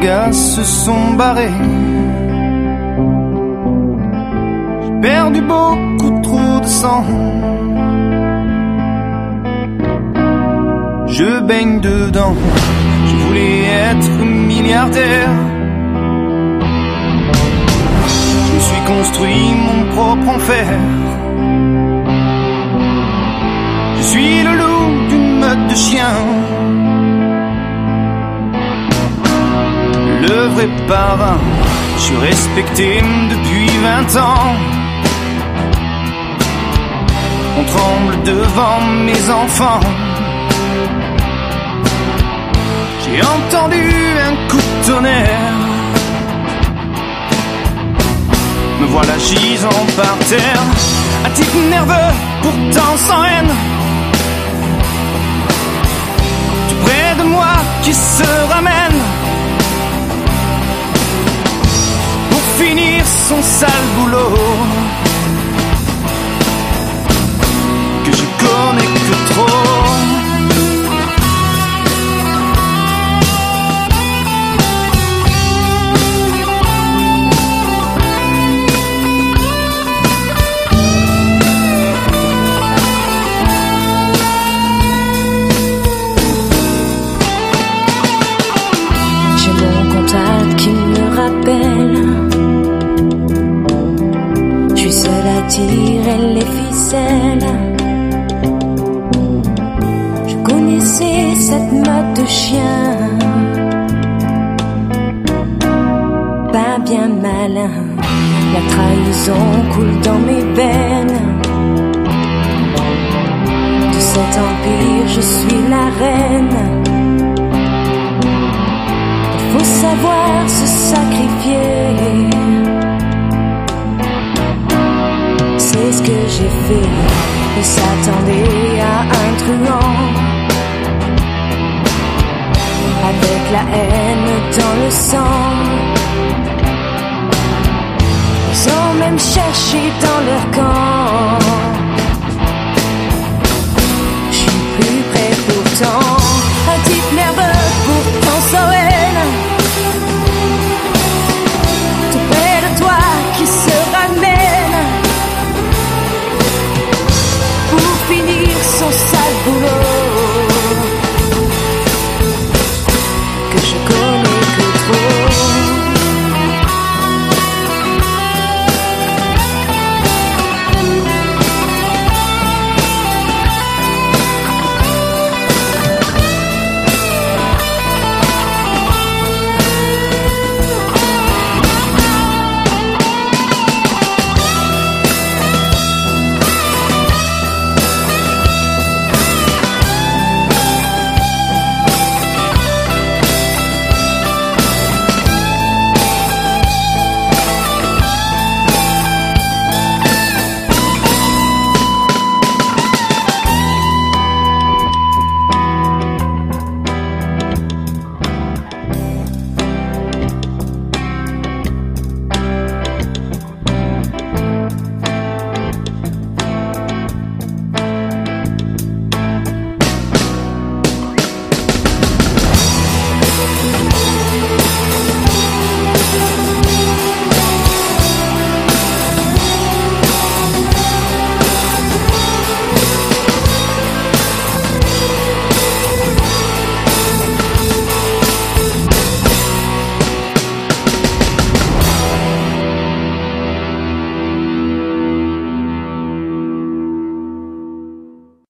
gars se sont barrés. J'ai perdu beaucoup trop de sang. Je baigne dedans. Je voulais être milliardaire. Je me suis construit mon propre enfer. Je suis respecté depuis 20 ans. On tremble devant mes enfants. J'ai entendu un coup de tonnerre. Me voilà gisant par terre, un type nerveux, pourtant sans haine. Tout près de moi qui se ramène. Finir son sale boulot. Je suis seule à tirer les ficelles. Je connaissais cette mode de chien. Pas bien malin. La trahison coule dans mes veines. De cet empire, je suis la reine. Faut savoir se sacrifier. C'est ce que j'ai fait. Et s'attendait à un truand. Avec la haine dans le sang? Sans même chercher dans leur camp.